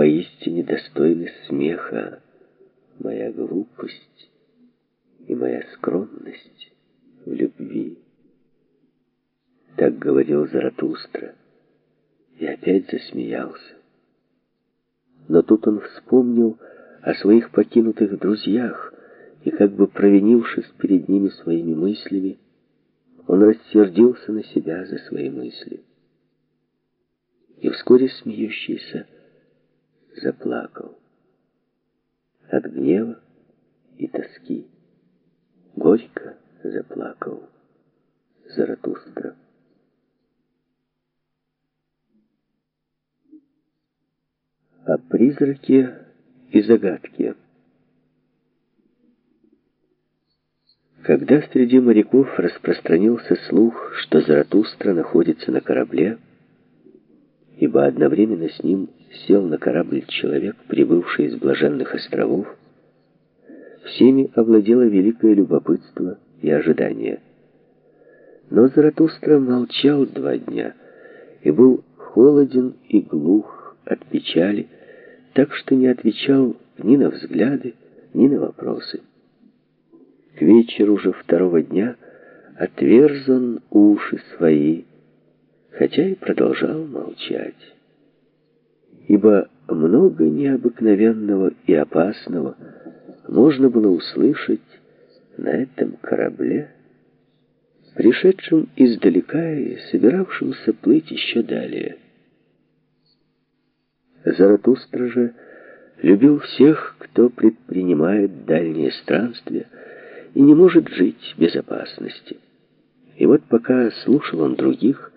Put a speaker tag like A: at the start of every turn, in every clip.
A: поистине достойны смеха моя глупость и моя скромность в любви. Так говорил Заратустра и опять засмеялся. Но тут он вспомнил о своих покинутых друзьях, и как бы провинившись перед ними своими мыслями, он рассердился на себя за свои мысли. И вскоре смеющийся заплакал от гнева и тоски. Горько заплакал Заратустра. О призраке и загадке. Когда среди моряков распространился слух, что Заратустра находится на корабле, ибо одновременно с ним сел на корабль человек, прибывший из блаженных островов, всеми овладело великое любопытство и ожидание. Но Заратустра молчал два дня и был холоден и глух от печали, так что не отвечал ни на взгляды, ни на вопросы. К вечеру уже второго дня отверз он уши свои, хотя и продолжал молчать. Ибо много необыкновенного и опасного можно было услышать на этом корабле, пришедшем издалека и собиравшемся плыть еще далее. Заратустра же любил всех, кто предпринимает дальние странствия и не может жить без опасности. И вот пока слушал он других,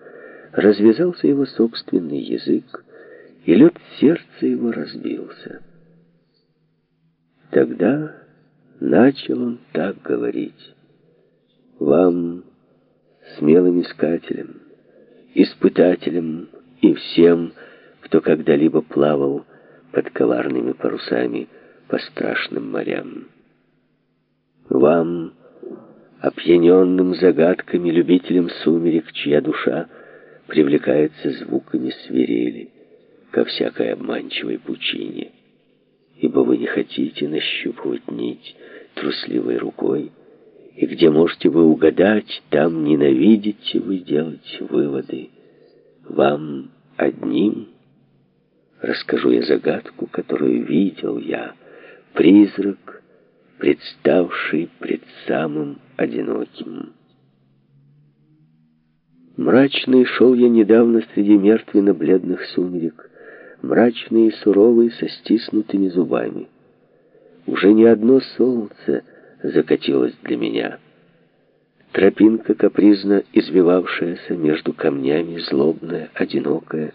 A: развязался его собственный язык, и лед сердца его разбился. Тогда начал он так говорить. «Вам, смелым искателям, испытателям и всем, кто когда-либо плавал под коварными парусами по страшным морям. Вам, опьяненным загадками любителям сумерек, чья душа привлекается звуками свирели, ко всякой обманчивой пучине, ибо вы не хотите нащупывать нить трусливой рукой, и где можете вы угадать, там ненавидите вы делать выводы. Вам одним расскажу я загадку, которую видел я, призрак, представший пред самым одиноким. Мрачный шел я недавно среди мертвенно-бледных сумерек, мрачный и суровый, со стиснутыми зубами. Уже не одно солнце закатилось для меня. Тропинка, капризно извивавшаяся между камнями, злобная, одинокая,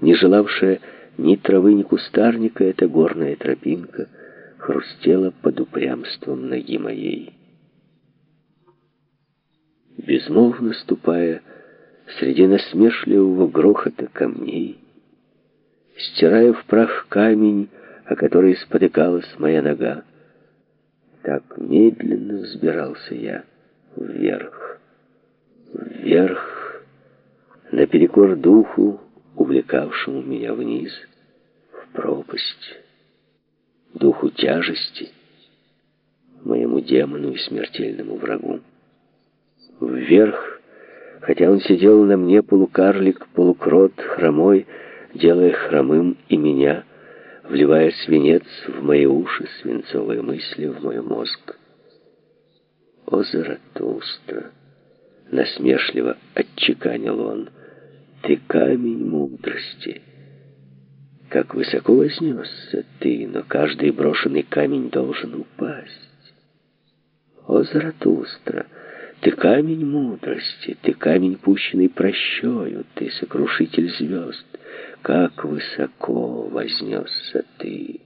A: не желавшая ни травы, ни кустарника, эта горная тропинка хрустела под упрямством ноги моей. Безмолвно ступая, среди насмешливого грохота камней, стирая в прах камень, о который спотыкалась моя нога. Так медленно взбирался я вверх, вверх, наперекор духу, увлекавшему меня вниз, в пропасть, духу тяжести, моему демону и смертельному врагу. Вверх хотя он сидел на мне полукарлик, полукрот, хромой, делая хромым и меня, вливая свинец в мои уши, свинцовые мысли в мой мозг. О, Заратустра! Насмешливо отчеканил он. Ты камень мудрости. Как высоко вознесся ты, но каждый брошенный камень должен упасть. О, Заратустра! Ты камень мудрости, ты камень, пущенный прощою, ты сокрушитель звезд. Как высоко вознесся ты!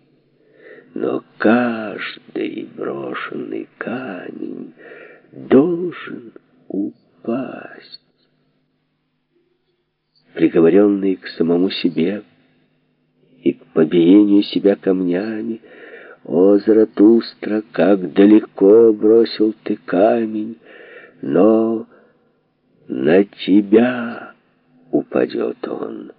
A: Но каждый брошенный камень должен упасть. Приговоренный к самому себе и к побиению себя камнями, о, Заратустра, как далеко бросил ты камень, но на тебя упадет он.